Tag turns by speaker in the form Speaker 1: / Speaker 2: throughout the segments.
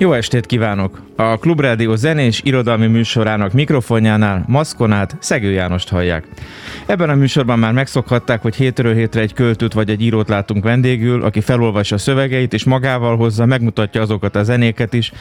Speaker 1: Jó estét kívánok! A Klubrádió zenés irodalmi műsorának mikrofonjánál Maszkonát Szegő Jánost hallják. Ebben a műsorban már megszokhatták, hogy hétről hétre egy költőt vagy egy írót látunk vendégül, aki felolvassa a szövegeit és magával hozza, megmutatja azokat a zenéket is,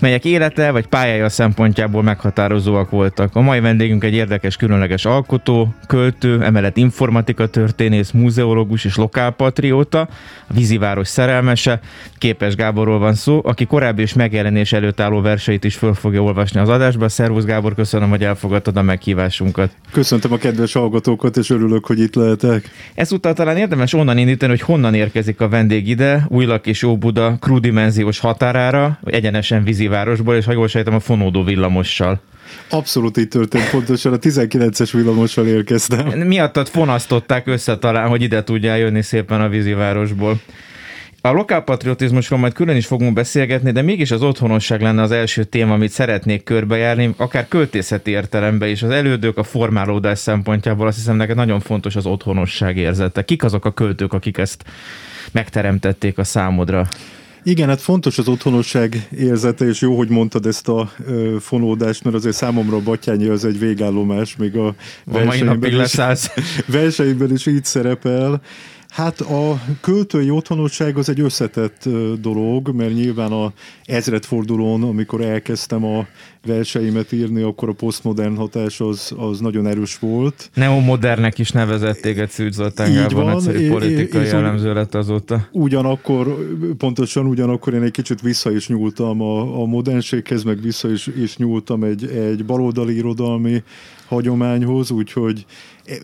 Speaker 1: melyek élete vagy pályája szempontjából meghatározóak voltak. A mai vendégünk egy érdekes, különleges alkotó, költő, emellett informatika történész, múzeológus és lokálpatrióta, a víziváros szerelmese, Képes Gáborról van szó, aki korábbi és megjelenés előtt álló verseit is föl fogja olvasni az adásba. Szervusz Gábor, köszönöm, hogy elfogadtad a meghívásunkat.
Speaker 2: Köszöntöm a kedves hallgatókat, és örülök, hogy itt lehetek.
Speaker 1: Ezúttal talán érdemes onnan indítani, hogy honnan érkezik a vendég ide, Újlak és Óbuda krúdimenziós határára, egyenesen vízivárosból, és ha jól sejtem, a fonódó villamossal.
Speaker 2: Abszolút így történt, pontosan a 19-es villamossal érkeztem.
Speaker 1: Miattad fonasztották össze talán, hogy ide tudjál jönni szépen a vízivárosból. A lokálpatriotizmusról majd külön is fogunk beszélgetni, de mégis az otthonosság lenne az első téma, amit szeretnék körbejárni, akár költészeti értelemben is. Az elődők a formálódás szempontjából azt hiszem neked nagyon fontos az otthonosság érzete. Kik azok a költők, akik ezt megteremtették a számodra?
Speaker 2: Igen, hát fontos az otthonosság érzete, és jó, hogy mondtad ezt a ö, fonódást, mert azért számomra a Batyányi az egy végállomás, még a,
Speaker 1: a mai napig
Speaker 2: leszállsz. versenyben is így szerepel. Hát a költői otthonosság az egy összetett dolog, mert nyilván a ezredfordulón, amikor elkezdtem a verseimet írni, akkor a posztmodern hatás az, az nagyon erős volt.
Speaker 1: Neomodernek is nevezett téged Szűcs Zoltán Gábor, nagyszerű politikai és jellemző lett azóta.
Speaker 2: Ugyanakkor, pontosan ugyanakkor én egy kicsit vissza is nyúltam a, a modernséghez, meg vissza is, is nyúltam egy, egy baloldali irodalmi hagyományhoz, úgyhogy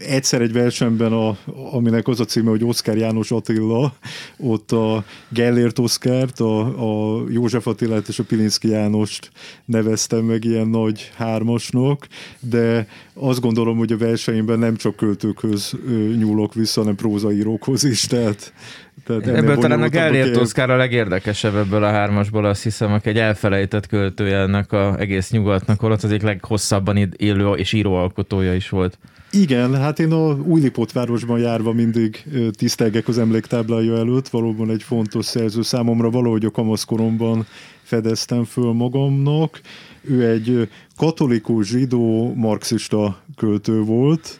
Speaker 2: egyszer egy versenyben, a, aminek az a címe, hogy Oszkár János Attila, ott a Gellért Oszkárt, a, a József Attilát és a Pilinszki Jánost neveztem meg ilyen nagy hármasnak, de azt gondolom, hogy a versenyben nem csak költőkhöz nyúlok vissza, hanem prózaírókhoz is, tehát
Speaker 1: tehát ebből talán a Gellért Oszkár a legérdekesebb ebből a hármasból, azt hiszem, aki egy elfelejtett költője ennek a egész nyugatnak, holott az egyik leghosszabban élő és íróalkotója is volt.
Speaker 2: Igen, hát én a Újlipótvárosban járva mindig tisztelgek az emléktáblája előtt, valóban egy fontos szerző számomra, valahogy a kamaszkoromban fedeztem föl magamnak. Ő egy katolikus, zsidó, marxista költő volt,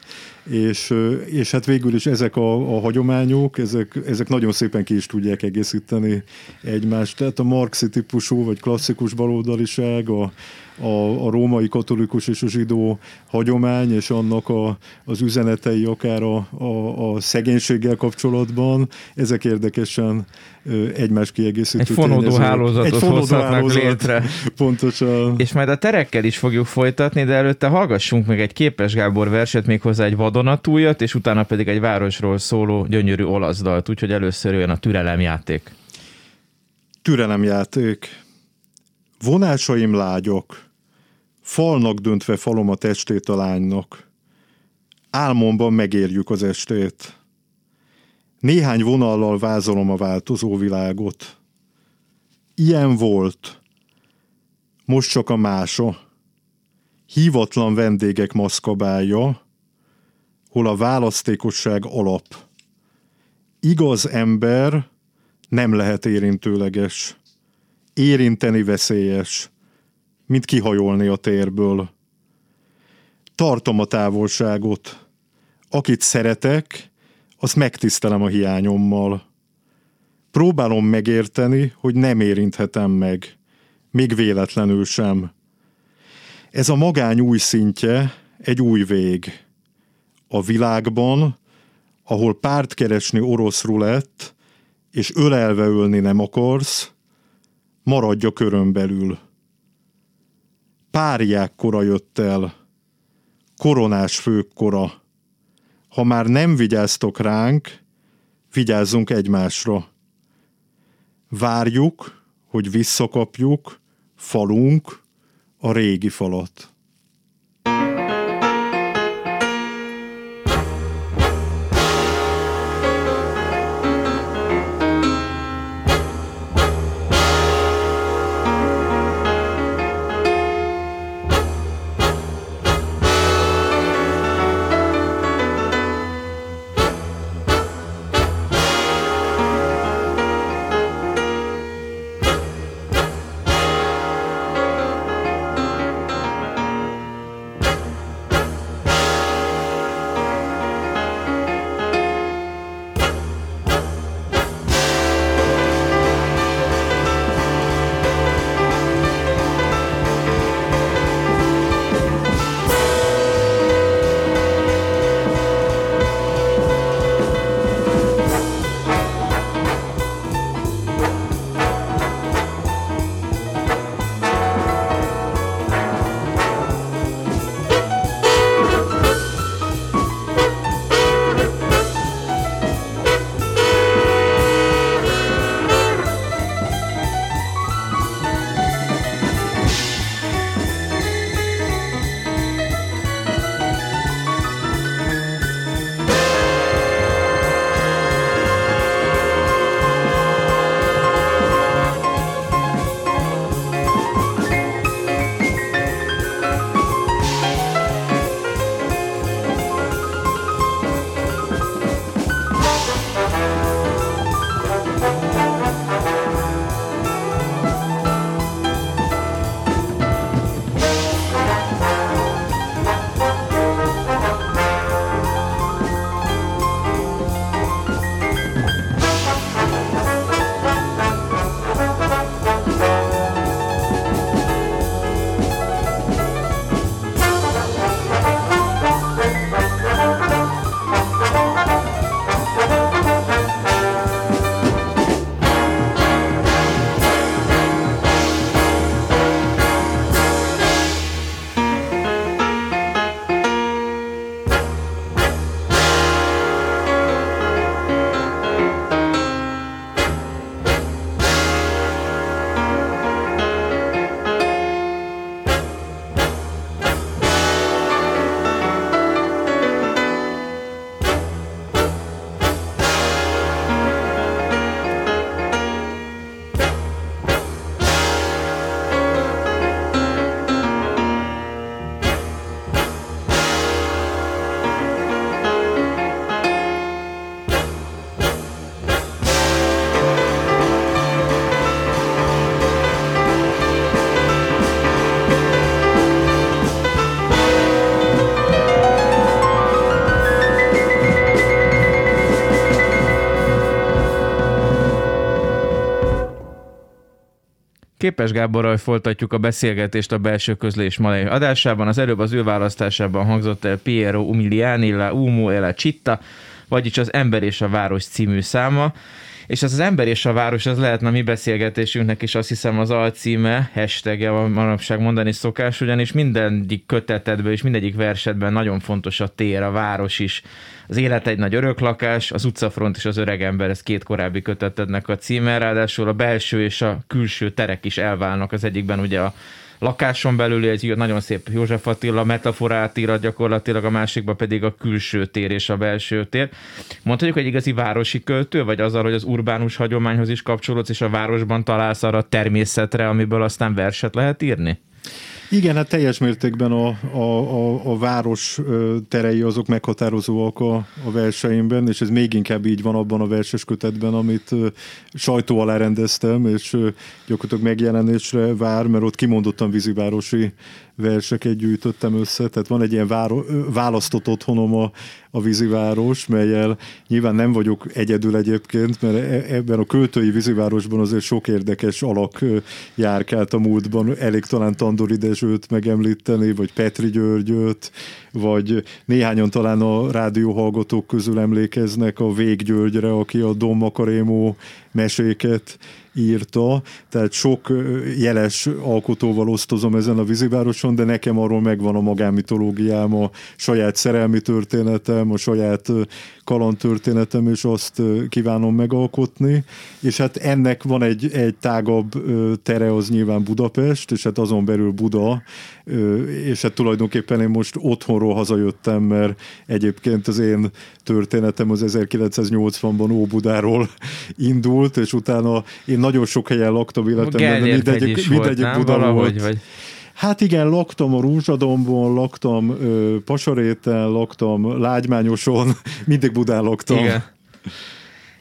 Speaker 2: és, és hát végül is ezek a, a hagyományok, ezek, ezek nagyon szépen ki is tudják egészíteni egymást. Tehát a marxi típusú vagy klasszikus baloldaliság, a, a, a római katolikus és a zsidó hagyomány, és annak a, az üzenetei akár a, a, a szegénységgel kapcsolatban, ezek érdekesen egymás kiegészítő
Speaker 1: Egy fonódó hálózatot Egy fonódó hálózat, létre.
Speaker 2: Pontosan.
Speaker 1: És majd a terekkel is fogjuk folytatni, de előtte hallgassunk meg egy Képes Gábor verset, méghozzá egy vadonatújat, és utána pedig egy városról szóló gyönyörű olasz dalt, úgyhogy először jön a türelemjáték.
Speaker 2: Türelemjáték. Vonásaim lágyok, falnak döntve falom a testét a lánynak. Álmomban megérjük az estét. Néhány vonallal vázolom a változó világot. Ilyen volt. Most csak a mása. Hívatlan vendégek maszkabálja, hol a választékosság alap. Igaz ember nem lehet érintőleges. Érinteni veszélyes, mint kihajolni a térből. Tartom a távolságot. Akit szeretek, azt megtisztelem a hiányommal. Próbálom megérteni, hogy nem érinthetem meg, még véletlenül sem. Ez a magány új szintje, egy új vég. A világban, ahol párt keresni orosz rulett, és ölelve ölni nem akarsz, maradj a körön belül. Párják kora jött el, koronás fők ha már nem vigyáztok ránk, vigyázzunk egymásra. Várjuk, hogy visszakapjuk falunk a régi falat.
Speaker 1: Képes Gáborral folytatjuk a beszélgetést a belső közlés mai adásában. Az előbb az ő választásában hangzott el Piero Umiliani la Umo e la Citta, vagyis az Ember és a Város című száma. És ez az ember és a város, az lehetne a mi beszélgetésünknek is azt hiszem az alcíme, hashtag a manapság mondani szokás, ugyanis mindegyik kötetedben és mindegyik versetben nagyon fontos a tér, a város is. Az élet egy nagy öröklakás, az utcafront és az öreg ember, ez két korábbi kötetednek a címe, ráadásul a belső és a külső terek is elválnak, az egyikben ugye a lakáson belül egy nagyon szép József Attila metaforát ír gyakorlatilag, a másikban pedig a külső tér és a belső tér. Mondhatjuk, hogy igazi városi költő, vagy azzal, hogy az urbánus hagyományhoz is kapcsolódsz, és a városban találsz arra a természetre, amiből aztán verset lehet írni?
Speaker 2: Igen, hát teljes mértékben a, a, a, a város terei azok meghatározóak a, a verseimben, és ez még inkább így van abban a verses kötetben, amit sajtó alá rendeztem, és gyakorlatilag megjelenésre vár, mert ott kimondottan vízivárosi verseket gyűjtöttem össze, tehát van egy ilyen váro, választott otthonom a, a víziváros, melyel nyilván nem vagyok egyedül egyébként, mert e, ebben a költői vízivárosban azért sok érdekes alak járkált a múltban, elég talán Tandori Dezsőt megemlíteni, vagy Petri Györgyöt, vagy néhányan talán a rádióhallgatók közül emlékeznek a Vég Györgyre, aki a Don Makarémó meséket írta, tehát sok jeles alkotóval osztozom ezen a vízivároson, de nekem arról megvan a magánmitológiám, a saját szerelmi történetem, a saját kalandtörténetem, és azt kívánom megalkotni, és hát ennek van egy, egy tágabb tere, az nyilván Budapest, és hát azon belül Buda, és hát tulajdonképpen én most otthonról hazajöttem, mert egyébként az én történetem az 1980-ban Óbudáról indult, és utána én nagyon sok helyen laktam életemben, de mindegyik, mindegyik Buda Valahogy, volt. Vagy... Hát igen, laktam a Rúzsadombon, laktam ö, Pasaréten, laktam Lágymányoson, mindig Budán laktam. Igen.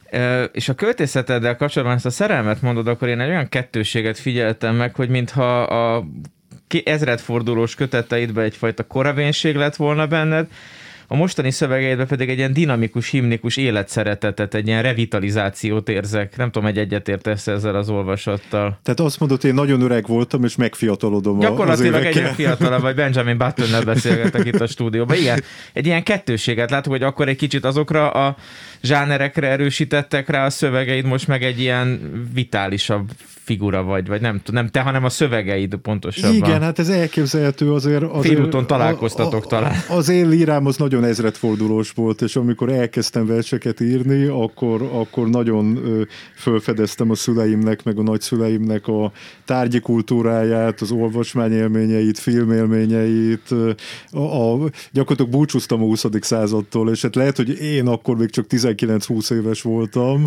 Speaker 1: E, és a költészeteddel kapcsolatban ezt a szerelmet mondod, akkor én egy olyan kettőséget figyeltem meg, hogy mintha a ezredfordulós köteteidben egyfajta koravénység lett volna benned, a mostani szövegeidben pedig egy ilyen dinamikus, himnikus életszeretetet, egy ilyen revitalizációt érzek. Nem tudom, egy egyetértesz ezzel az olvasattal.
Speaker 2: Tehát azt mondod, én nagyon öreg voltam, és megfiatalodom
Speaker 1: Gyakorlatilag az egy fiatalabb, vagy Benjamin Buttonnel beszélgetek itt a stúdióban. Igen, egy ilyen kettőséget látom, hogy akkor egy kicsit azokra a zsánerekre erősítettek rá a szövegeid, most meg egy ilyen vitálisabb figura vagy, vagy nem nem te, hanem a szövegeid pontosabban.
Speaker 2: Igen, hát ez elképzelhető azért. azért
Speaker 1: Félúton találkoztatok a, a, talán.
Speaker 2: Az én lírám az nagyon ezredfordulós volt, és amikor elkezdtem verseket írni, akkor, akkor nagyon fölfedeztem a szüleimnek, meg a nagyszüleimnek a tárgyi kultúráját, az olvasmányélményeit, filmélményeit, a, a, gyakorlatilag búcsúztam a 20. századtól, és hát lehet, hogy én akkor még csak 19-20 éves voltam,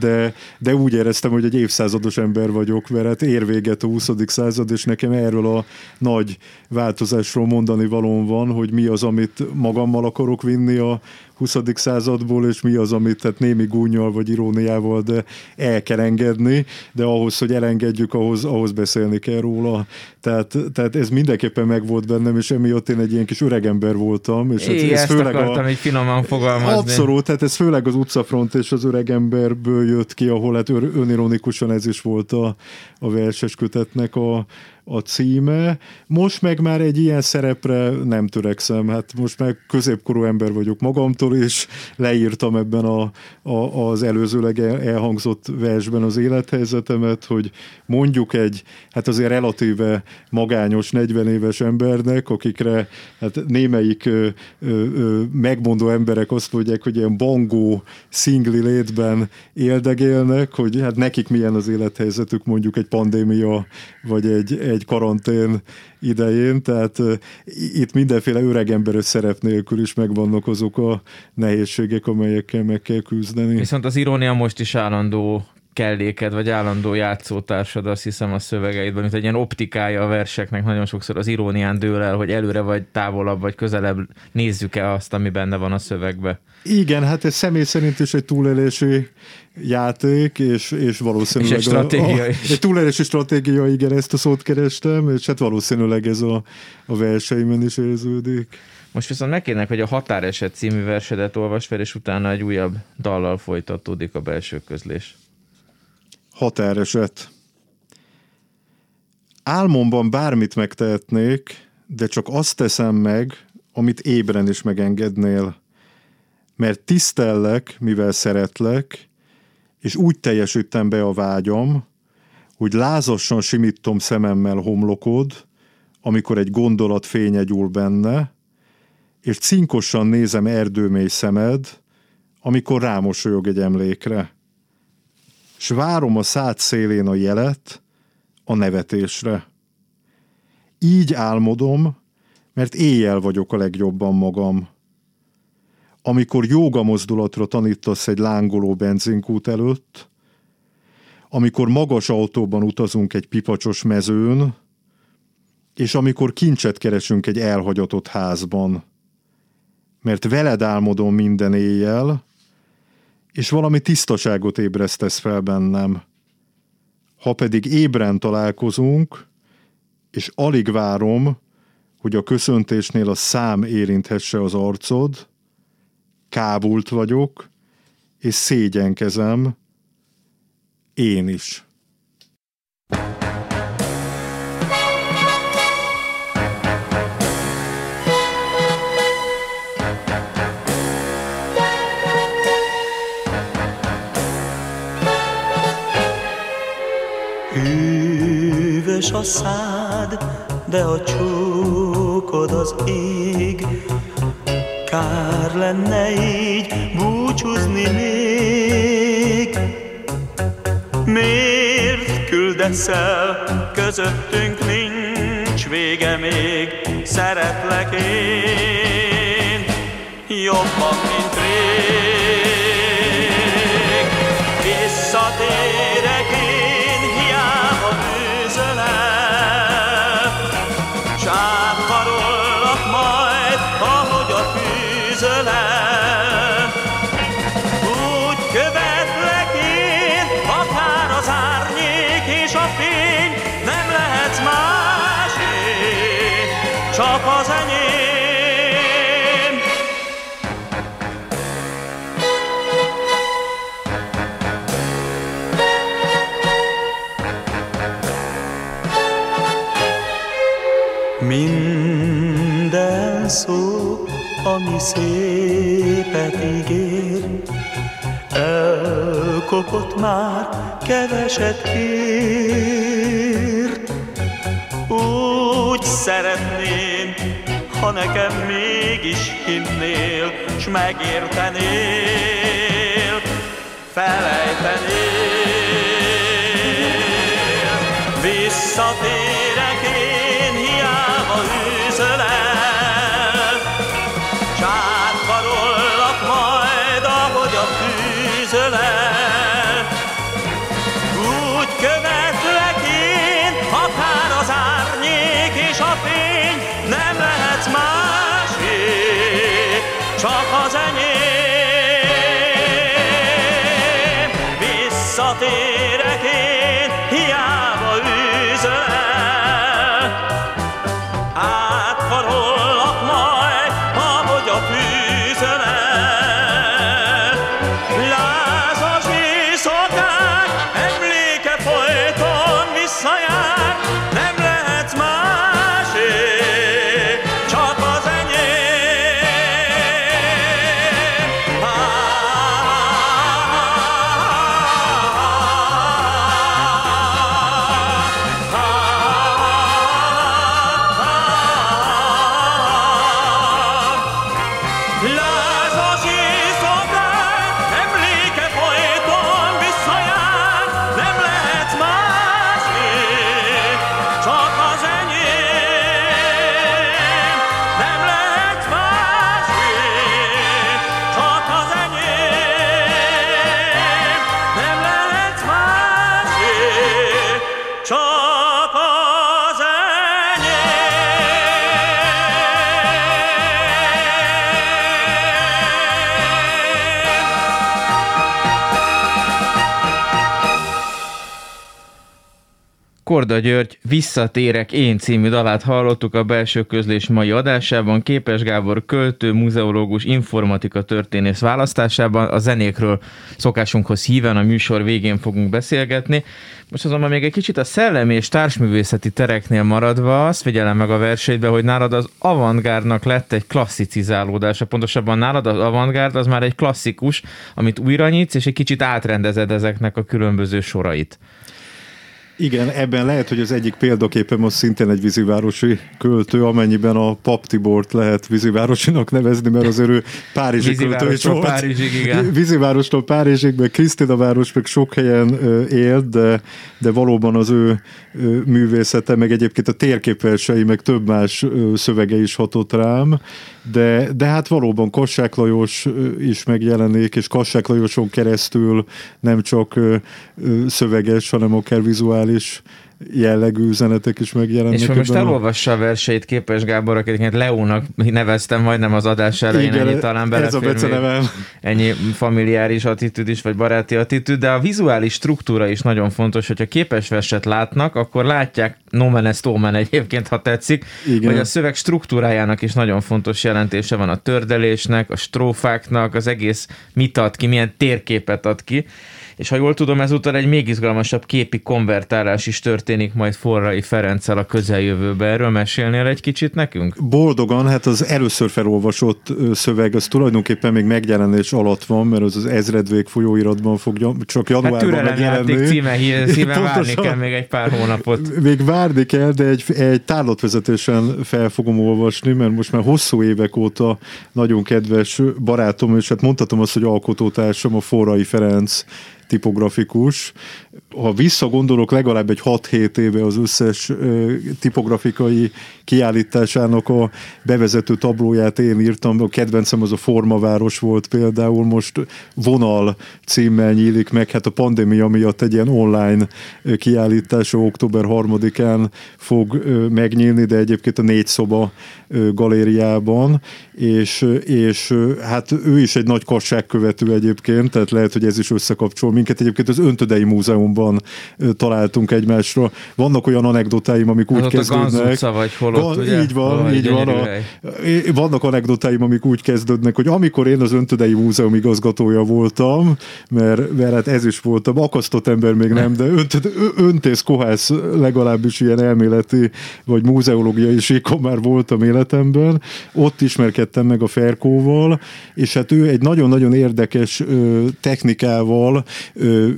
Speaker 2: de, de úgy éreztem, hogy egy évszázados ember vagyok, mert hát ér véget a 20. század, és nekem erről a nagy változásról mondani valóm van, hogy mi az, amit magammal akarok vinni a 20. századból, és mi az, amit tehát némi gúnyal vagy iróniával, de el kell engedni, de ahhoz, hogy elengedjük, ahhoz, ahhoz beszélni kell róla. Tehát, tehát ez mindenképpen megvolt bennem, és emiatt én egy ilyen kis öregember voltam. És
Speaker 1: ez, ez ezt főleg akartam a, egy finoman fogalmazni.
Speaker 2: Abszolút, tehát ez főleg az utcafront és az öregemberből jött ki, ahol hát önironikusan ez is volt a, a verses kötetnek a, a címe. Most meg már egy ilyen szerepre nem törekszem, hát most már középkorú ember vagyok magamtól, és leírtam ebben a, a, az előzőleg elhangzott versben az élethelyzetemet, hogy mondjuk egy, hát azért relatíve magányos 40 éves embernek, akikre hát némelyik ö, ö, ö, megmondó emberek azt mondják, hogy ilyen bangó, szingli létben éldegélnek, hogy hát nekik milyen az élethelyzetük mondjuk egy pandémia, vagy egy, egy karantén idején, tehát itt mindenféle öregemberes szerep nélkül is megvannak azok a nehézségek, amelyekkel meg kell küzdeni.
Speaker 1: Viszont az irónia most is állandó kelléked, vagy állandó játszótársad, azt hiszem a szövegeidben, mint egy ilyen optikája a verseknek, nagyon sokszor az irónián dől el, hogy előre vagy távolabb, vagy közelebb nézzük-e azt, ami benne van a szövegbe.
Speaker 2: Igen, hát ez személy szerint is egy túlélési játék, és, és valószínűleg...
Speaker 1: És egy stratégia
Speaker 2: a, a, is. Egy túlélési stratégia, igen, ezt a szót kerestem, és hát valószínűleg ez a, a verseimen is érződik.
Speaker 1: Most viszont megkérnek, hogy a Határeset című versedet olvas fel, és utána egy újabb dallal folytatódik a belső közlés.
Speaker 2: Határeset. Álmomban bármit megtehetnék, de csak azt teszem meg, amit ébren is megengednél. Mert tisztellek, mivel szeretlek, és úgy teljesítem be a vágyam, hogy lázasan simítom szememmel homlokod, amikor egy gondolat fénye gyúl benne, és cinkosan nézem erdőmély szemed, amikor rámosolyog egy emlékre. S várom a szád szélén a jelet, a nevetésre. Így álmodom, mert éjjel vagyok a legjobban magam amikor jóga mozdulatra tanítasz egy lángoló benzinkút előtt, amikor magas autóban utazunk egy pipacsos mezőn, és amikor kincset keresünk egy elhagyatott házban. Mert veled álmodom minden éjjel, és valami tisztaságot ébresztesz fel bennem. Ha pedig ébren találkozunk, és alig várom, hogy a köszöntésnél a szám érinthesse az arcod, kábult vagyok, és szégyenkezem, én is.
Speaker 3: Üres a szád, de a csókod az ég. Kár lenne így búcsúzni még. Miért küldesz el, közöttünk nincs vége még, szeretlek én, jobban, mint rég. Szépet ígér, elkopott már, keveset ér. Úgy szeretném, ha nekem mégis hinnél, s megértenél, felejtenél. Visszatérek én, csak az enyém.
Speaker 1: Korda György Visszatérek én című dalát hallottuk a belső közlés mai adásában. Képes Gábor költő, muzeológus, informatika történész választásában. A zenékről szokásunkhoz híven a műsor végén fogunk beszélgetni. Most azonban még egy kicsit a szellemi és társművészeti tereknél maradva, azt figyelem meg a versenybe, hogy nálad az avantgárdnak lett egy klasszicizálódása. Pontosabban nálad az avantgárd az már egy klasszikus, amit újra nyitsz, és egy kicsit átrendezed ezeknek a különböző sorait.
Speaker 2: Igen, ebben lehet, hogy az egyik példaképem most szintén egy vízivárosi költő, amennyiben a Pap Tibort lehet vízivárosinak nevezni, mert az ő párizsi költő is
Speaker 1: Vízivárostól
Speaker 2: volt.
Speaker 1: Párizsig, igen.
Speaker 2: Vízivárostól Párizsig, meg Krisztina város, meg sok helyen élt, de, de valóban az ő művészete, meg egyébként a térképversei, meg több más szövege is hatott rám, de, de hát valóban Kassák Lajos is megjelenik, és Kassák Lajoson keresztül nem csak szöveges, hanem akár vizuális jellegű üzenetek is megjelennek.
Speaker 1: És most elolvassa a verseit Képes Gábor, akiket Leónak neveztem majdnem az adás elején,
Speaker 2: Igen,
Speaker 1: ennyi talán belefér ennyi familiáris attitűd is, vagy baráti attitűd, de a vizuális struktúra is nagyon fontos, hogyha képes verset látnak, akkor látják Nomen est omen egyébként, ha tetszik,
Speaker 2: Igen.
Speaker 1: hogy a szöveg struktúrájának is nagyon fontos jelentése van a tördelésnek, a strófáknak, az egész mit ad ki, milyen térképet ad ki, és ha jól tudom, ezúttal egy még izgalmasabb képi konvertálás is történik majd Forrai Ferenccel a közeljövőben? Erről mesélnél egy kicsit nekünk?
Speaker 2: Boldogan, hát az először felolvasott szöveg, az tulajdonképpen még megjelenés alatt van, mert az az ezredvég folyóiratban fog csak
Speaker 1: Hát
Speaker 2: januárban
Speaker 1: játék
Speaker 2: megjelenni.
Speaker 1: címe, szíven várni kell még egy pár hónapot.
Speaker 2: Még várni kell, de egy, egy tárlatvezetésen fel fogom olvasni, mert most már hosszú évek óta nagyon kedves barátom, és hát mondhatom azt, hogy alkotótársam a Forrai Ferenc tipografikus. Ha visszagondolok, legalább egy 6-7 éve az összes tipografikai kiállításának a bevezető tablóját én írtam. A kedvencem az a Formaváros volt például, most vonal címmel nyílik meg, hát a pandémia miatt egy ilyen online kiállítása október 3-án fog megnyílni, de egyébként a négy szoba galériában, és, és hát ő is egy nagy kasságkövető egyébként, tehát lehet, hogy ez is összekapcsol minket. Egyébként az Öntödei Múzeumban találtunk egymásra. Vannak olyan anekdotáim, amik
Speaker 1: Az
Speaker 2: úgy
Speaker 1: a
Speaker 2: kezdődnek.
Speaker 1: utca vagy hol ott,
Speaker 2: Ga-
Speaker 1: ugye?
Speaker 2: Így van,
Speaker 1: egy
Speaker 2: így van. A, vannak anekdotáim, amik úgy kezdődnek, hogy amikor én az Öntödei Múzeum igazgatója voltam, mert, mert hát ez is voltam, akasztott ember még nem, de öntöd, ö- öntész kohász legalábbis ilyen elméleti vagy múzeológiai síkon már voltam életemben, ott ismerkedtem meg a Ferkóval, és hát ő egy nagyon-nagyon érdekes technikával ö,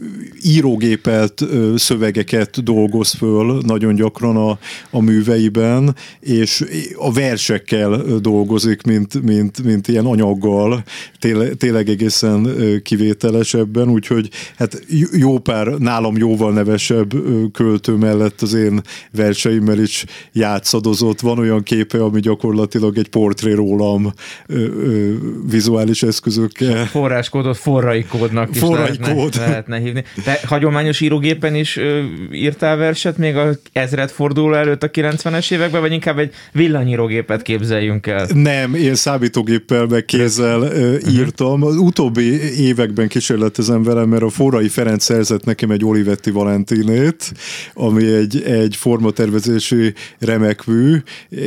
Speaker 2: írógépelt ö, szövegeket dolgoz föl nagyon gyakran a, a műveiben, és a versekkel dolgozik, mint, mint, mint ilyen anyaggal, tényleg, tényleg egészen ö, kivételes ebben, úgyhogy hát jó pár nálam jóval nevesebb költő mellett az én verseimmel is játszadozott. Van olyan képe, ami gyakorlatilag egy portré rólam ö, ö, vizuális eszközökkel.
Speaker 1: Forráskódot forrai kódnak is
Speaker 2: Forrai
Speaker 1: lehetne, hívni. De hagyományos írógépen is ö, írtál verset még a ezred forduló előtt a 90-es években, vagy inkább egy villanyírógépet képzeljünk el?
Speaker 2: Nem, én számítógéppel meg kézzel ö, írtam. Az utóbbi években kísérletezem vele, mert a Forrai Ferenc szerzett nekem egy Olivetti Valentinét, ami egy, egy formatervezési remek mű,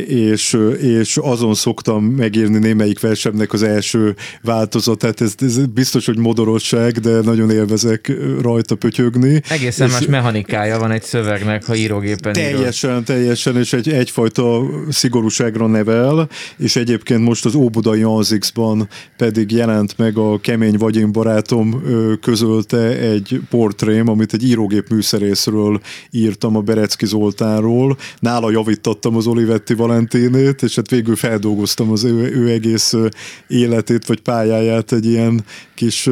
Speaker 2: és, és azon szoktam megírni némelyik versemnek az első változatát. Ez, ez biztos, hogy modorosság, de nagyon élvezek rajta pötyögni.
Speaker 1: Egészen
Speaker 2: És-
Speaker 1: más mechanikája van egy szövegnek, ha írógépen írod.
Speaker 2: Teljesen, teljesen, és egy, egyfajta szigorúságra nevel, és egyébként most az Óbudai Anzixban pedig jelent meg a Kemény Vagyin barátom közölte egy portrém, amit egy írógép műszerészről írtam a Berecki Zoltánról. Nála javítottam az Olivetti Valentinét, és hát végül feldolgoztam az ő, ő egész életét vagy pályáját egy ilyen kis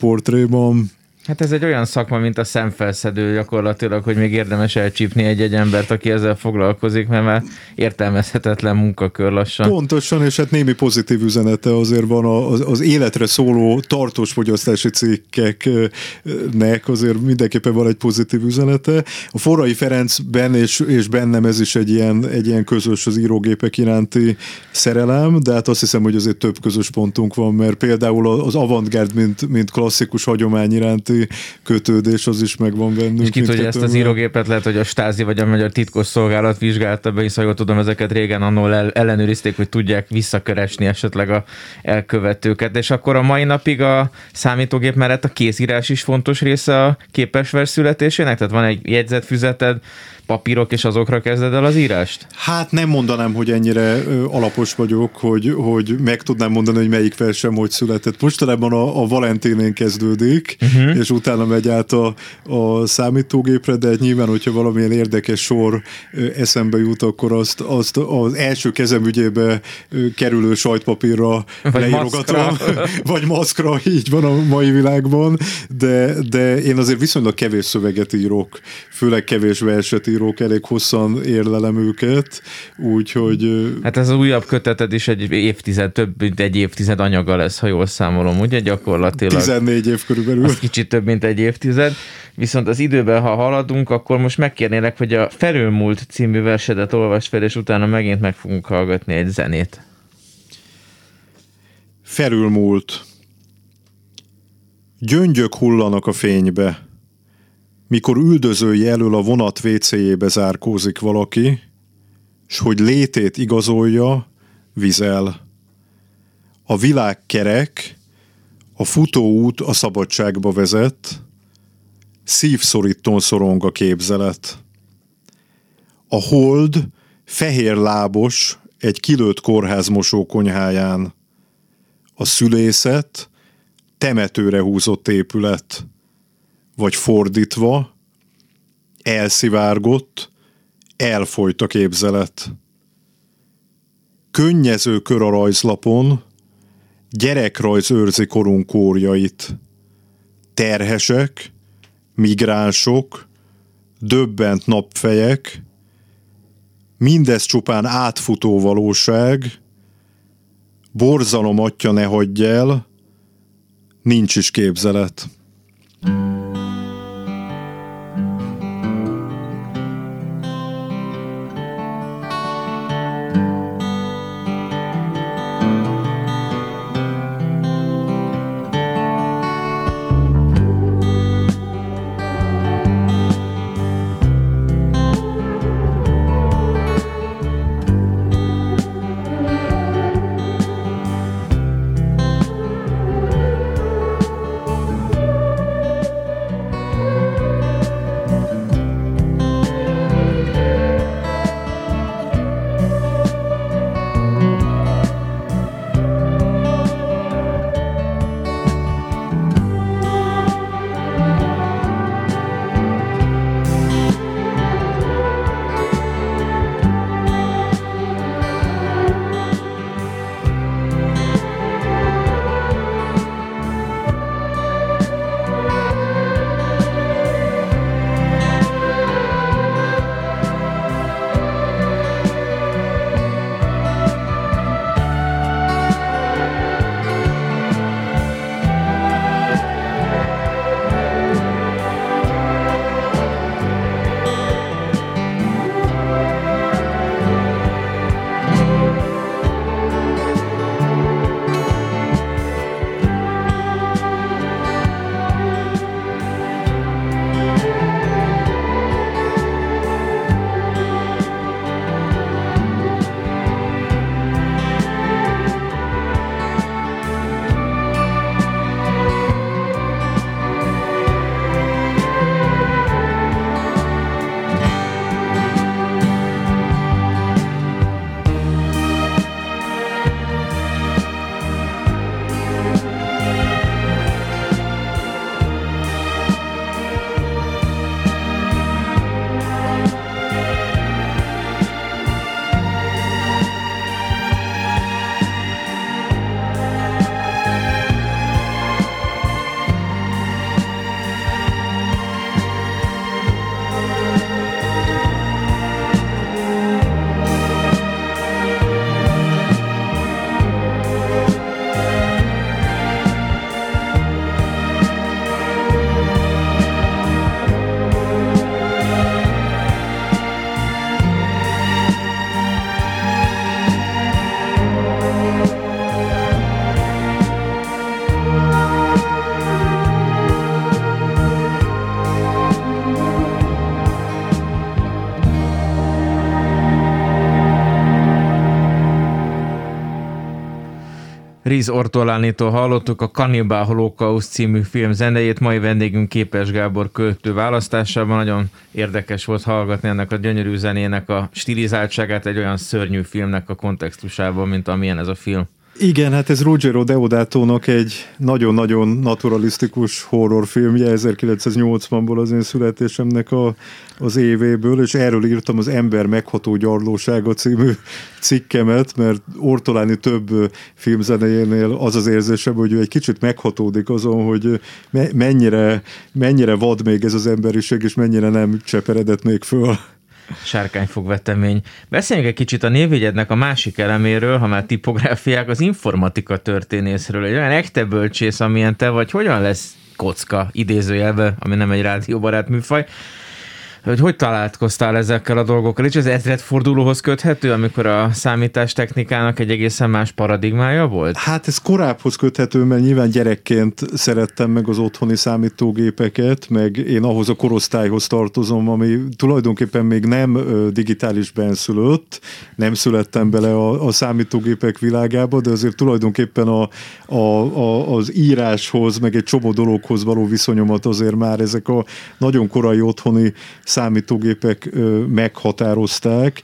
Speaker 2: portrejmom
Speaker 1: Hát ez egy olyan szakma, mint a szemfelszedő gyakorlatilag, hogy még érdemes elcsípni egy-egy embert, aki ezzel foglalkozik, mert már értelmezhetetlen munkakör lassan.
Speaker 2: Pontosan, és hát némi pozitív üzenete azért van az, az életre szóló tartós fogyasztási cikkeknek, azért mindenképpen van egy pozitív üzenete. A Forrai Ferencben és, és bennem ez is egy ilyen, egy ilyen közös az írógépek iránti szerelem, de hát azt hiszem, hogy azért több közös pontunk van, mert például az avantgárd, mint, mint klasszikus hagyomány iránti kötődés, az is megvan bennünk.
Speaker 1: És ki tudja, ezt az írógépet lehet, hogy a Stázi vagy a Magyar Titkos Szolgálat vizsgálta be, hisz ha jól tudom, ezeket régen annól el- ellenőrizték, hogy tudják visszakeresni esetleg a elkövetőket. És akkor a mai napig a számítógép mellett a kézírás is fontos része a képesvers születésének? Tehát van egy jegyzetfüzeted, papírok, és azokra kezded el az írást?
Speaker 2: Hát nem mondanám, hogy ennyire alapos vagyok, hogy, hogy meg tudnám mondani, hogy melyik versem hogy született. Mostanában a, a Valentinén kezdődik, uh-huh. És utána megy át a, a számítógépre, de nyilván, hogyha valamilyen érdekes sor eszembe jut, akkor azt, azt az első kezem ügyébe kerülő sajtpapírra
Speaker 1: Vagy
Speaker 2: leírogatom.
Speaker 1: maszkra.
Speaker 2: vagy maszkra, így van a mai világban, de, de én azért viszonylag kevés szöveget írok, főleg kevés verset írok, elég hosszan érlelem őket, úgyhogy
Speaker 1: Hát ez az újabb köteted is egy évtized, több mint egy évtized anyaga lesz, ha jól számolom, ugye gyakorlatilag?
Speaker 2: 14 év körülbelül.
Speaker 1: az kicsit több, mint egy évtized. Viszont az időben, ha haladunk, akkor most megkérnélek, hogy a Felülmúlt című versedet olvasd fel, és utána megint meg fogunk hallgatni egy zenét.
Speaker 2: Felülmúlt. Gyöngyök hullanak a fénybe. Mikor üldözői elől a vonat WC-jébe zárkózik valaki, s hogy létét igazolja, vizel. A világ kerek, a futóút a szabadságba vezet, szívszorítón szorong a képzelet. A hold fehér lábos egy kilőtt kórházmosó konyháján. A szülészet temetőre húzott épület. Vagy fordítva, elszivárgott, elfolyt a képzelet. Könnyező kör a rajzlapon, gyerekrajz őrzi korunk kórjait. Terhesek, migránsok, döbbent napfejek, mindez csupán átfutó valóság, borzalom atya ne hagyj el, nincs is képzelet.
Speaker 1: Riz Ortolánitól hallottuk a Cannibal Holocaust című film zenejét, mai vendégünk Képes Gábor költő választásában. Nagyon érdekes volt hallgatni ennek a gyönyörű zenének a stilizáltságát egy olyan szörnyű filmnek a kontextusában, mint amilyen ez a film.
Speaker 2: Igen, hát ez Ruggero Deodatónak egy nagyon-nagyon naturalisztikus horrorfilmje 1980-ból az én születésemnek a, az évéből, és erről írtam az Ember megható gyarlósága című cikkemet, mert Ortoláni több filmzenejénél az az érzésem, hogy ő egy kicsit meghatódik azon, hogy mennyire, mennyire vad még ez az emberiség, és mennyire nem cseperedett még föl
Speaker 1: sárkányfogvetemény. Beszéljünk egy kicsit a névjegyednek a másik eleméről, ha már tipográfiák, az informatika történészről. Egy olyan ekte bölcsész, amilyen te vagy, hogyan lesz kocka idézőjelbe, ami nem egy rádióbarát műfaj, hogy hogy találkoztál ezekkel a dolgokkal, és az ezredfordulóhoz köthető, amikor a számítástechnikának egy egészen más paradigmája volt?
Speaker 2: Hát ez korábbhoz köthető, mert nyilván gyerekként szerettem meg az otthoni számítógépeket, meg én ahhoz a korosztályhoz tartozom, ami tulajdonképpen még nem digitális benszülött, nem születtem bele a, a számítógépek világába, de azért tulajdonképpen a, a, a, az íráshoz, meg egy csomó dologhoz való viszonyomat azért már ezek a nagyon korai otthoni számítógépek meghatározták,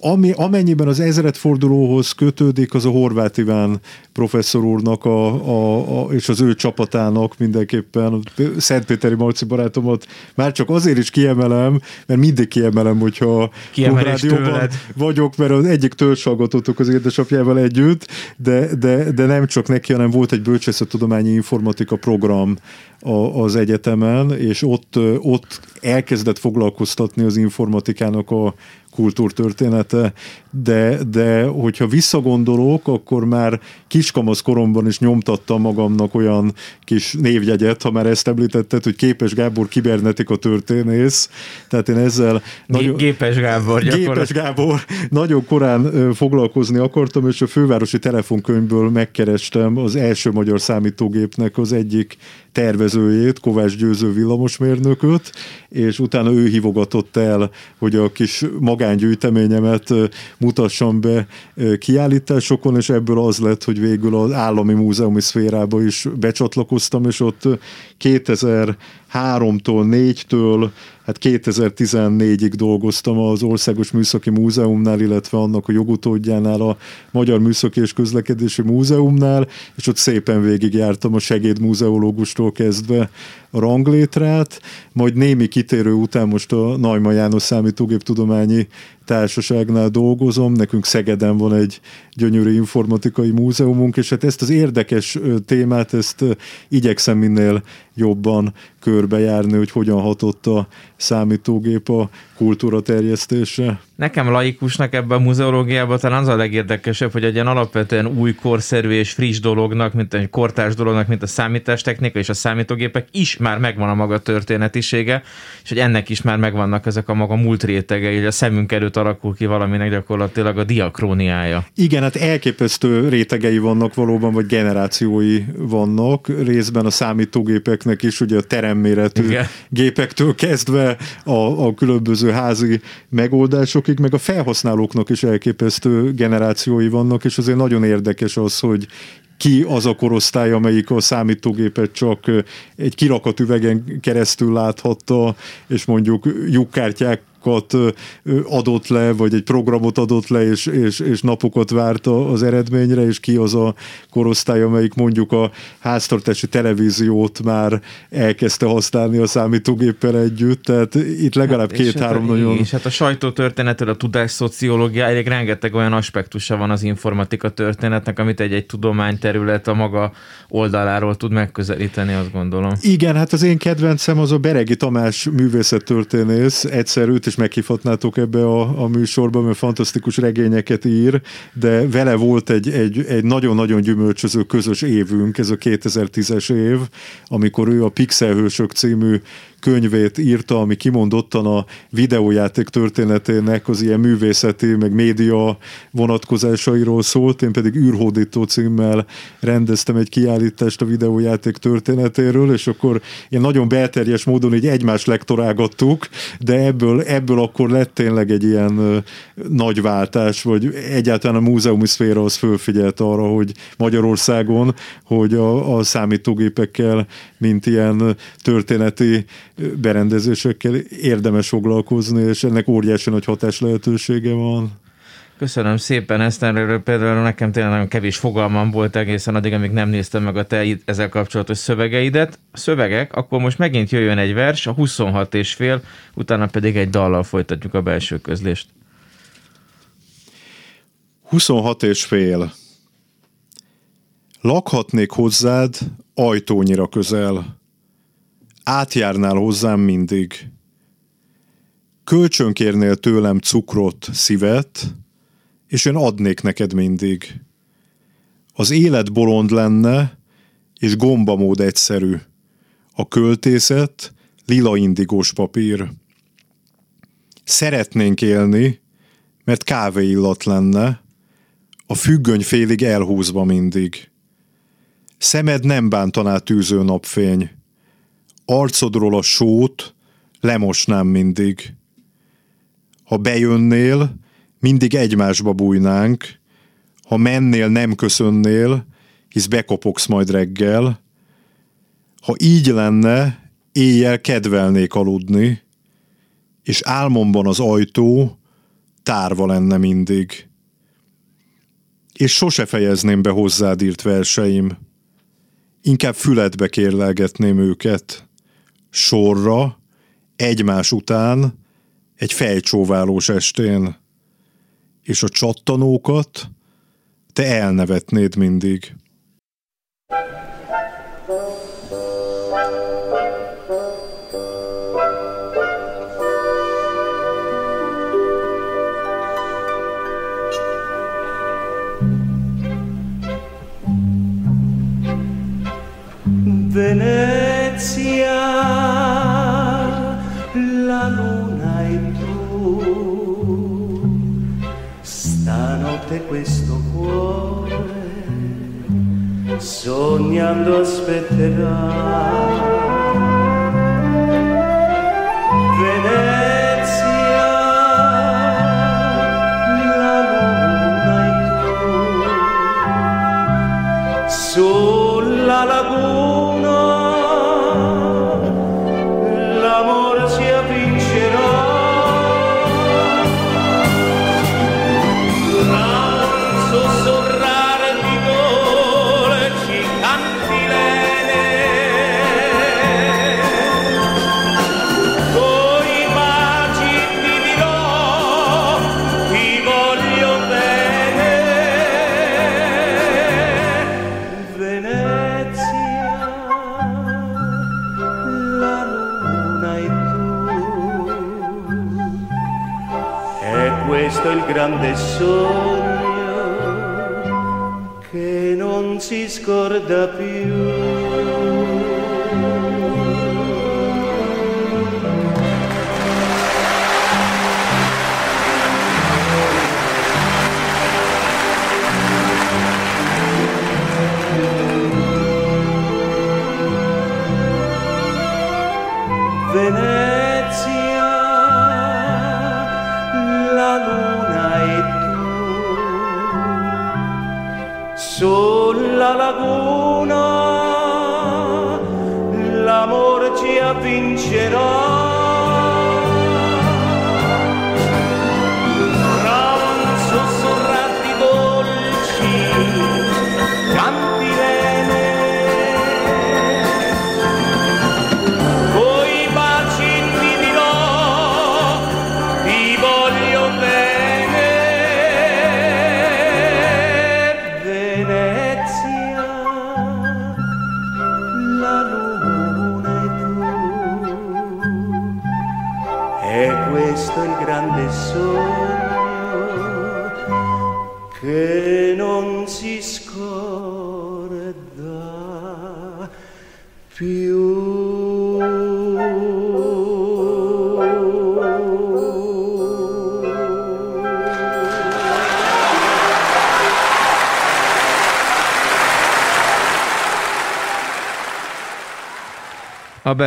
Speaker 2: ami, amennyiben az ezredfordulóhoz kötődik, az a Horváth Iván professzor úrnak a, a, a, és az ő csapatának mindenképpen, Szentpéteri Marci barátomat már csak azért is kiemelem, mert mindig kiemelem, hogyha
Speaker 1: Klubrádióban
Speaker 2: vagyok, mert az egyik törzsalgatottuk az édesapjával együtt, de, de, de nem csak neki, hanem volt egy bölcsészettudományi informatika program a, az egyetemen, és ott, ott elkezdett foglalkoztatni az informatikának a kultúrtörténete, de, de hogyha visszagondolok, akkor már kiskamasz koromban is nyomtattam magamnak olyan kis névjegyet, ha már ezt említetted, hogy Képes Gábor kibernetika történész, tehát én ezzel...
Speaker 1: Nagyon, Gépes Gábor
Speaker 2: Gépes Gábor, nagyon korán foglalkozni akartam, és a fővárosi telefonkönyvből megkerestem az első magyar számítógépnek az egyik tervezőjét, Kovács Győző villamosmérnököt, és utána ő hívogatott el, hogy a kis magángyűjteményemet mutassam be kiállításokon, és ebből az lett, hogy végül az állami múzeumi szférába is becsatlakoztam, és ott 2003-tól, 4-től hát 2014-ig dolgoztam az Országos Műszaki Múzeumnál, illetve annak a jogutódjánál, a Magyar Műszaki és Közlekedési Múzeumnál, és ott szépen végigjártam a segédmúzeológustól kezdve a ranglétrát, majd némi kitérő után most a Najma János Számítógéptudományi Társaságnál dolgozom, nekünk Szegeden van egy gyönyörű informatikai múzeumunk, és hát ezt az érdekes témát, ezt igyekszem minél jobban körbejárni, hogy hogyan hatott a számítógép a kultúra terjesztésre.
Speaker 1: Nekem laikusnak ebben a muzeológiában talán az a legérdekesebb, hogy egy ilyen alapvetően új, korszerű és friss dolognak, mint egy kortárs dolognak, mint a számítástechnika és a számítógépek is már megvan a maga történetisége, és hogy ennek is már megvannak ezek a maga múlt rétegei, hogy a szemünk előtt alakul ki valaminek gyakorlatilag a diakróniája.
Speaker 2: Igen, hát elképesztő rétegei vannak valóban, vagy generációi vannak, részben a számítógépeknek is, ugye a teremméretű Igen. gépektől kezdve a, a különböző házi megoldásokig, meg a felhasználóknak is elképesztő generációi vannak, és azért nagyon érdekes az, hogy ki az a korosztály, amelyik a számítógépet csak egy kirakat üvegen keresztül láthatta, és mondjuk lyukkártyák adott le, vagy egy programot adott le, és, és, és napokat várt az eredményre, és ki az a korosztály, amelyik mondjuk a háztartási televíziót már elkezdte használni a számítógéppel együtt, tehát itt legalább hát, két-három hát, nagyon...
Speaker 1: És hát a sajtótörténetől a tudásszociológiáig rengeteg olyan aspektusa van az informatika történetnek, amit egy-egy tudományterület a maga oldaláról tud megközelíteni, azt gondolom.
Speaker 2: Igen, hát az én kedvencem az a Beregi Tamás művészettörténész, egyszer őt is meghívhatnátok ebbe a, a műsorba, mert fantasztikus regényeket ír, de vele volt egy, egy, egy nagyon-nagyon gyümölcsöző közös évünk, ez a 2010-es év, amikor ő a Pixelhősök című könyvét írta, ami kimondottan a videójáték történetének az ilyen művészeti, meg média vonatkozásairól szólt, én pedig űrhódító címmel rendeztem egy kiállítást a videójáték történetéről, és akkor én nagyon belterjes módon így egymást lektorálgattuk, de ebből, ebből akkor lett tényleg egy ilyen nagy váltás, vagy egyáltalán a múzeumi szféra az fölfigyelt arra, hogy Magyarországon, hogy a, a számítógépekkel, mint ilyen történeti berendezésekkel érdemes foglalkozni, és ennek óriási nagy hatás lehetősége van.
Speaker 1: Köszönöm szépen, Eszterről például nekem tényleg nagyon kevés fogalmam volt egészen addig, amíg nem néztem meg a te ezzel kapcsolatos szövegeidet. A szövegek, akkor most megint jöjjön egy vers, a 26 és fél, utána pedig egy dallal folytatjuk a belső közlést.
Speaker 2: 26 és fél. Lakhatnék hozzád ajtónyira közel átjárnál hozzám mindig. Kölcsönkérnél tőlem cukrot, szívet, és én adnék neked mindig. Az élet bolond lenne, és gombamód egyszerű. A költészet lila indigós papír. Szeretnénk élni, mert kávé illat lenne, a függöny félig elhúzva mindig. Szemed nem bántaná tűző napfény, arcodról a sót lemosnám mindig. Ha bejönnél, mindig egymásba bújnánk, ha mennél, nem köszönnél, hisz bekopogsz majd reggel. Ha így lenne, éjjel kedvelnék aludni, és álmomban az ajtó tárva lenne mindig. És sose fejezném be hozzád írt verseim. Inkább füledbe kérlelgetném őket. Sorra, egymás után, egy fejcsóválós estén. És a csattanókat te elnevetnéd mindig.
Speaker 4: Venezia, la luna e tu, stanotte questo cuore sognando aspetterà. Grande sogno che non si scorda più.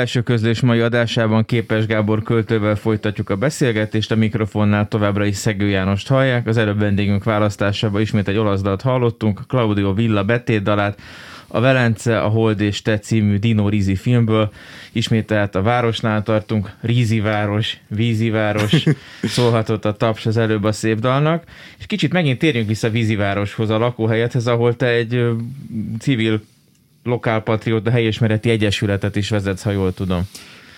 Speaker 1: Belső közlés mai adásában Képes Gábor költővel folytatjuk a beszélgetést, a mikrofonnál továbbra is Szegő Jánost hallják. Az előbb vendégünk választásában ismét egy olasz dalt hallottunk, Claudio Villa betétdalát, a Velence, a Hold és Te című Dino Rízi filmből. Ismét tehát a városnál tartunk, Rízi város, Vízi város, szólhatott a taps az előbb a szép dalnak. És kicsit megint térjünk vissza Vízivároshoz, a lakóhelyethez, ahol te egy civil lokálpatrióta helyismereti egyesületet is vezetsz, ha jól tudom.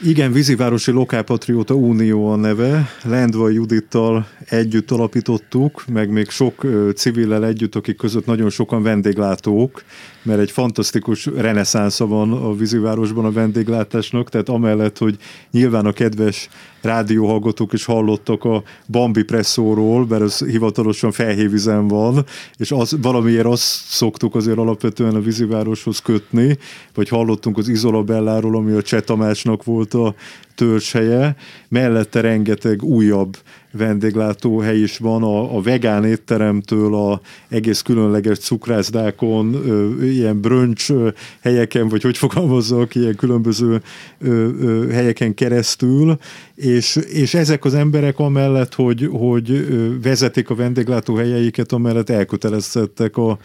Speaker 2: Igen, Vízivárosi Lokálpatrióta Unió a neve. Lendvai Judittal együtt alapítottuk, meg még sok civillel együtt, akik között nagyon sokan vendéglátók, mert egy fantasztikus reneszánsza van a vízivárosban a vendéglátásnak, tehát amellett, hogy nyilván a kedves rádióhallgatók is hallottak a Bambi presszóról, mert az hivatalosan felhévizen van, és az, valamiért azt szoktuk azért alapvetően a vízivároshoz kötni, vagy hallottunk az Izolabelláról, ami a Cseh Tamásnak volt a törzshelye, mellette rengeteg újabb vendéglátóhely is van, a, a vegán étteremtől a egész különleges cukrászdákon, ö, ilyen brunch ö, helyeken, vagy hogy fogalmazzak, ilyen különböző ö, ö, helyeken keresztül, és, és ezek az emberek amellett, hogy, hogy vezetik a vendéglátóhelyeiket, amellett elköteleztettek a,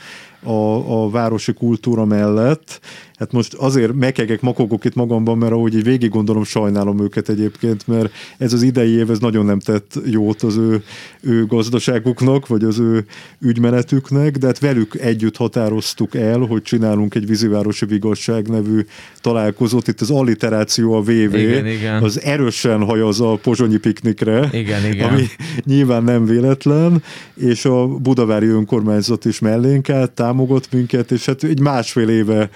Speaker 2: a, a városi kultúra mellett. Hát most azért mekegek, makogok itt magamban, mert ahogy így végig gondolom, sajnálom őket egyébként, mert ez az idei év ez nagyon nem tett jót az ő, ő gazdaságuknak, vagy az ő ügymenetüknek, de hát velük együtt határoztuk el, hogy csinálunk egy vízivárosi vigasság nevű találkozót. Itt az alliteráció a VV,
Speaker 1: Igen, igen.
Speaker 2: az erősen hajaz a pozsonyi piknikre,
Speaker 1: Igen, igen.
Speaker 2: ami nyilván nem véletlen, és a Budavári önkormányzat is mellénk állt, támogat minket, és hát egy másfél éve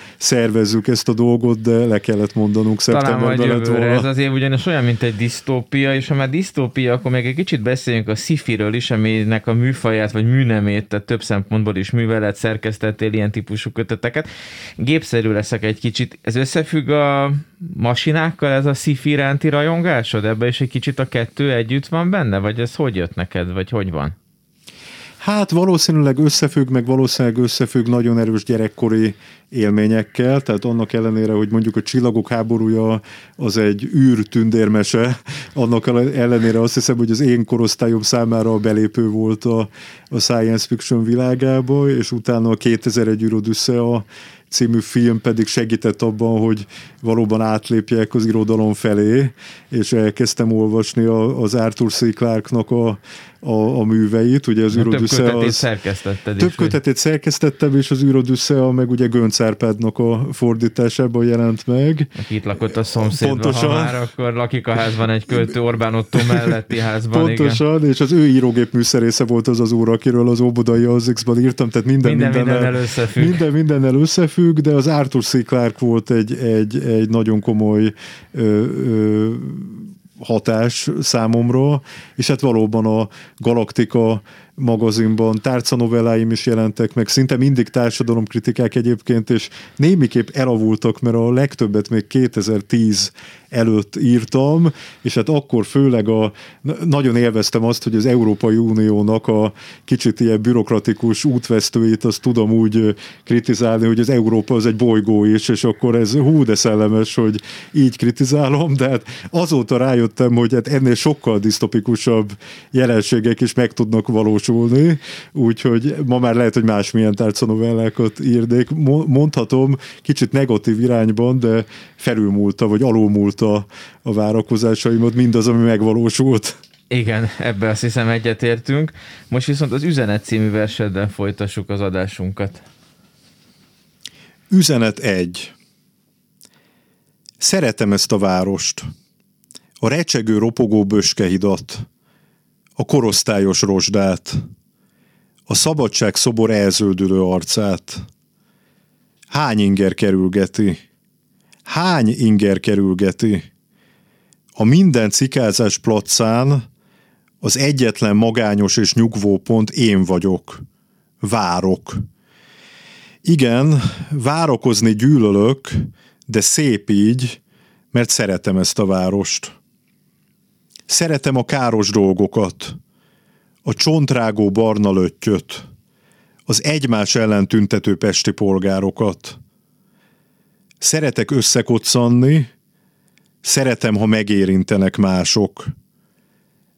Speaker 2: szervezzük ezt a dolgot, de le kellett mondanunk
Speaker 1: Talán
Speaker 2: szeptemberben lett
Speaker 1: jövőre. Ez
Speaker 2: volna.
Speaker 1: az év ugyanis olyan, mint egy disztópia, és ha már disztópia, akkor még egy kicsit beszéljünk a szifiről is, aminek a műfaját, vagy műnemét, tehát több szempontból is művelet, szerkesztettél ilyen típusú köteteket. Gépszerű leszek egy kicsit. Ez összefügg a masinákkal, ez a szifi iránti rajongásod? Ebben is egy kicsit a kettő együtt van benne? Vagy ez hogy jött neked? Vagy hogy van?
Speaker 2: Hát valószínűleg összefügg, meg valószínűleg összefügg nagyon erős gyerekkori élményekkel, tehát annak ellenére, hogy mondjuk a Csillagok háborúja az egy űr tündérmese, annak ellenére azt hiszem, hogy az én korosztályom számára a belépő volt a, a science fiction világába, és utána a 2001 űr Odyssea című film pedig segített abban, hogy valóban átlépjek az irodalom felé, és elkezdtem olvasni a, az Arthur C. Clarke-nak a, a, a műveit, ugye az
Speaker 1: Több kötetét
Speaker 2: az...
Speaker 1: szerkesztetted
Speaker 2: Több
Speaker 1: is,
Speaker 2: kötetét szerkesztettem, és az űrodüsszea meg ugye Gönc A fordításában jelent meg.
Speaker 1: Aki itt lakott a szomszédban,
Speaker 2: Pontosan.
Speaker 1: ha már, akkor lakik a házban egy költő Orbán Otto melletti házban. Igen.
Speaker 2: Pontosan, és az ő írógép műszerésze volt az az úr, akiről az Óbudai Azixban írtam, tehát minden,
Speaker 1: Minden
Speaker 2: mindennel,
Speaker 1: mindennel összefügg.
Speaker 2: Minden mindennel összefügg, de az Arthur C. Clarke volt egy, egy, egy nagyon komoly ö, ö, hatás számomra, és hát valóban a Galaktika magazinban. Tárcanovelláim is jelentek meg, szinte mindig társadalomkritikák egyébként, és némiképp elavultak, mert a legtöbbet még 2010 előtt írtam, és hát akkor főleg a, nagyon élveztem azt, hogy az Európai Uniónak a kicsit ilyen bürokratikus útvesztőit azt tudom úgy kritizálni, hogy az Európa az egy bolygó is, és akkor ez hú de szellemes, hogy így kritizálom, de hát azóta rájöttem, hogy hát ennél sokkal disztopikusabb jelenségek is meg tudnak valósulni, úgyhogy ma már lehet, hogy másmilyen tárcanovellákat írnék. Mo- Mondhatom kicsit negatív irányban, de felülmúlta, vagy alulmúlta a várakozásaimat mindaz, ami megvalósult.
Speaker 1: Igen, ebbe azt hiszem egyetértünk. Most viszont az Üzenet című verseddel folytassuk az adásunkat.
Speaker 2: Üzenet 1. Szeretem ezt a várost. A recsegő, ropogó böskehidat. A korosztályos rozsdát. A szabadság szobor elzöldülő arcát. Hány inger kerülgeti? Hány inger kerülgeti? A minden cikázás placán az egyetlen magányos és nyugvó pont én vagyok. Várok. Igen, várakozni gyűlölök, de szép így, mert szeretem ezt a várost. Szeretem a káros dolgokat, a csontrágó barna löttyöt, az egymás ellen tüntető pesti polgárokat. Szeretek összekoccanni, szeretem, ha megérintenek mások.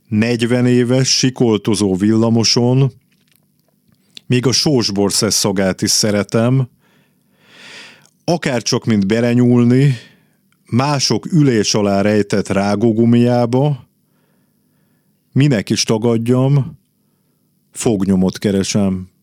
Speaker 2: 40 éves sikoltozó villamoson, még a sósborszesz szagát is szeretem, akár csak mint belenyúlni, mások ülés alá rejtett rágógumiába, minek is tagadjam, fognyomot keresem.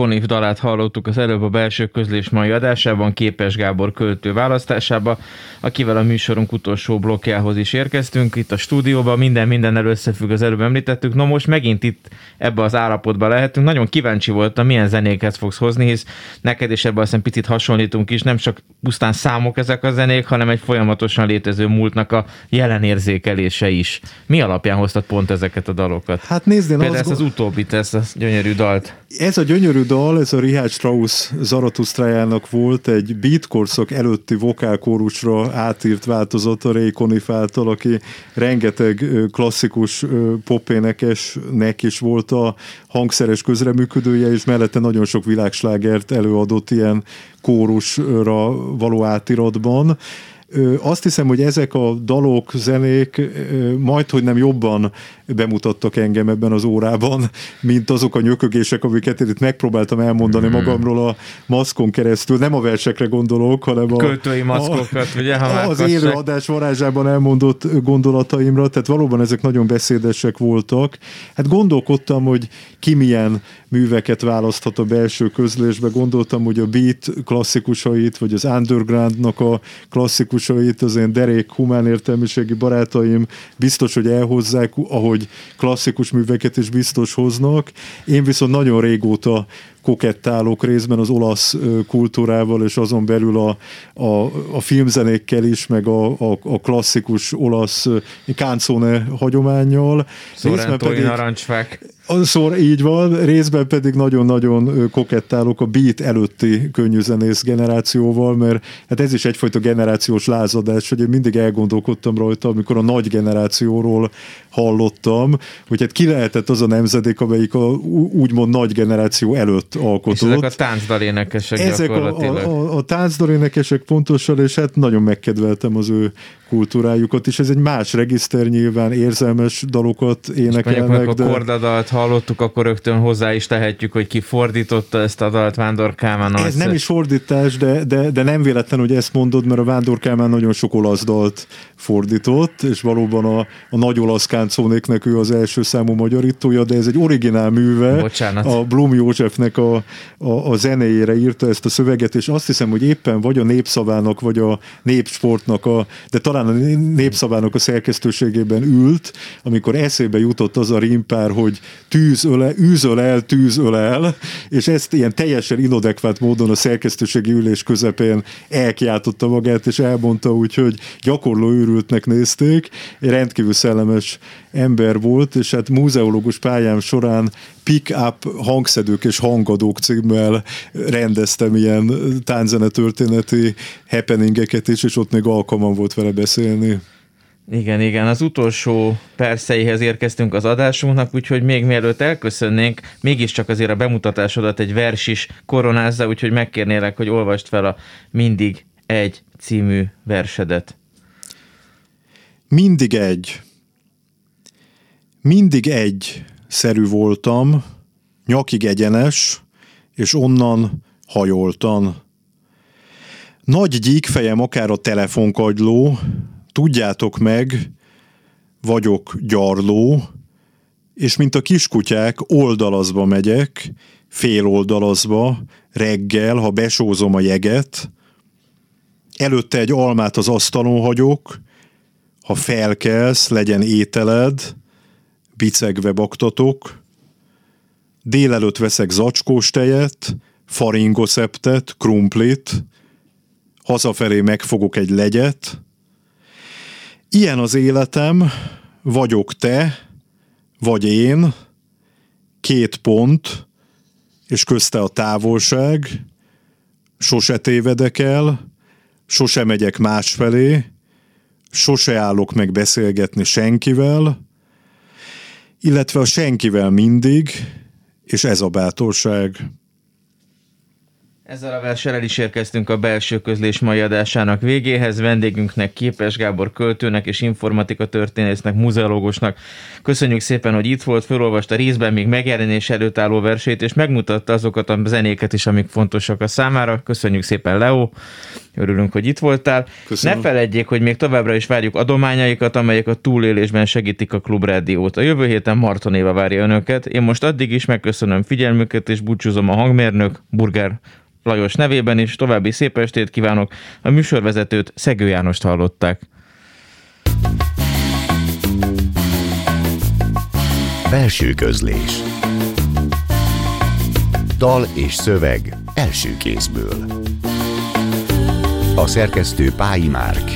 Speaker 1: Conniff dalát hallottuk az előbb a belső közlés mai adásában, Képes Gábor költő választásába, akivel a műsorunk utolsó blokkjához is érkeztünk. Itt a stúdióban minden minden összefügg, az előbb említettük. No most megint itt ebbe az állapotba lehetünk. Nagyon kíváncsi voltam, milyen zenéket fogsz hozni, hisz neked is ebben aztán picit hasonlítunk is, nem csak pusztán számok ezek a zenék, hanem egy folyamatosan létező múltnak a jelenérzékelése is. Mi alapján hoztad pont ezeket a dalokat?
Speaker 2: Hát nézd, én
Speaker 1: Például
Speaker 2: azt
Speaker 1: ezt az utóbbit, ezt a gyönyörű dalt.
Speaker 2: Ez a gyönyörű dal, ez a Richard Strauss Zaratusztrájának volt egy beatkorszak előtti vokálkórusra átírt változata Ray Conniff által, aki rengeteg klasszikus popénekesnek is volt a hangszeres közreműködője, és mellette nagyon sok világslágert előadott ilyen kórusra való átiratban. Azt hiszem, hogy ezek a dalok, zenék majd, hogy nem jobban bemutattak engem ebben az órában, mint azok a nyökögések, amiket itt megpróbáltam elmondani
Speaker 1: Mhm.
Speaker 2: magamról a maszkon keresztül. Nem a versekre gondolok, hanem a,
Speaker 1: Költői maszkokat, ugye, ha
Speaker 2: az
Speaker 1: kassak.
Speaker 2: élő adás varázsában elmondott gondolataimra, tehát valóban ezek nagyon beszédesek voltak. Hát gondolkodtam, hogy ki milyen műveket választhat a belső közlésbe. Gondoltam, hogy a beat klasszikusait, vagy az undergroundnak a klasszikusait, az én derék humán értelmiségi barátaim biztos, hogy elhozzák, ahogy klasszikus műveket is biztos hoznak. Én viszont nagyon régóta kokettálok részben az olasz kultúrával, és azon belül a, a, a filmzenékkel is, meg a, a, a klasszikus olasz ö, canzone hagyományjal. Pedig,
Speaker 1: narancsfák.
Speaker 2: Szóval így van, részben pedig nagyon-nagyon kokettálok a beat előtti könnyűzenész generációval, mert hát ez is egyfajta generációs lázadás, hogy én mindig elgondolkodtam rajta, amikor a nagy generációról hallottam, hogy hát ki lehetett az a nemzedék, amelyik a úgymond nagy generáció előtt
Speaker 1: És
Speaker 2: alkotott.
Speaker 1: ezek a táncdalénekesek
Speaker 2: Ezek a, a, a táncdalénekesek pontosan, és hát nagyon megkedveltem az ő kultúrájukat, és ez egy más regiszter nyilván, érzelmes dalokat
Speaker 1: Mondjuk,
Speaker 2: énekelnek,
Speaker 1: amikor
Speaker 2: de...
Speaker 1: a kordadalt hallottuk, akkor rögtön hozzá is tehetjük, hogy ki fordította ezt a dalt Vándor Kálmán.
Speaker 2: Ez nem is fordítás, de, de, de nem véletlen, hogy ezt mondod, mert a Vándor Kálmán nagyon sok olasz dalt fordított, és valóban a, a nagy olasz káncónéknek ő az első számú magyarítója, de ez egy originál műve.
Speaker 1: Bocsánat.
Speaker 2: A Blum Józsefnek a, a, a zenéjére írta ezt a szöveget, és azt hiszem, hogy éppen vagy a népszavának, vagy a népsportnak, a, de talán a népszavának a szerkesztőségében ült, amikor eszébe jutott az a rímpár, hogy tűz öle, űzöl el, tűz öl el, és ezt ilyen teljesen inadekvát módon a szerkesztőségi ülés közepén elkiáltotta magát, és elmondta úgy, hogy gyakorló őrültnek nézték, rendkívül szellemes ember volt, és hát múzeológus pályám során pick-up hangszedők és hangadók címmel rendeztem ilyen tánzene történeti happeningeket is, és ott még alkalmam volt vele beszélni.
Speaker 1: Igen, igen, az utolsó perceihez érkeztünk az adásunknak, úgyhogy még mielőtt elköszönnénk, mégiscsak azért a bemutatásodat egy vers is koronázza, úgyhogy megkérnélek, hogy olvast fel a Mindig egy című versedet.
Speaker 2: Mindig egy. Mindig egy szerű voltam, nyakig egyenes, és onnan hajoltan. Nagy gyíkfejem akár a telefonkagyló, tudjátok meg, vagyok gyarló, és mint a kiskutyák oldalazba megyek, fél oldalazba, reggel, ha besózom a jeget, előtte egy almát az asztalon hagyok, ha felkelsz, legyen ételed, bicegve baktatok, délelőtt veszek zacskós tejet, faringoszeptet, krumplit, hazafelé megfogok egy legyet. Ilyen az életem, vagyok te, vagy én, két pont, és közte a távolság, sose tévedek el, sose megyek másfelé, sose állok meg beszélgetni senkivel, illetve a senkivel mindig, és ez a bátorság.
Speaker 1: Ezzel a verssel el is érkeztünk a belső közlés mai adásának végéhez. Vendégünknek, Képes Gábor költőnek és informatika történésznek, muzeológusnak. Köszönjük szépen, hogy itt volt, felolvasta részben még megjelenés előtt álló versét, és megmutatta azokat a zenéket is, amik fontosak a számára. Köszönjük szépen, Leo. Örülünk, hogy itt voltál.
Speaker 2: Köszönöm.
Speaker 1: Ne feledjék, hogy még továbbra is várjuk adományaikat, amelyek a túlélésben segítik a Klubrádiót. A jövő héten Marton Éva várja önöket. Én most addig is megköszönöm figyelmüket, és búcsúzom a hangmérnök, Burger Lajos nevében is. További szép estét kívánok. A műsorvezetőt Szegő Jánost hallották.
Speaker 5: Belső közlés Dal és szöveg első kézből A szerkesztő Pályi Márk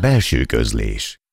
Speaker 5: Belső közlés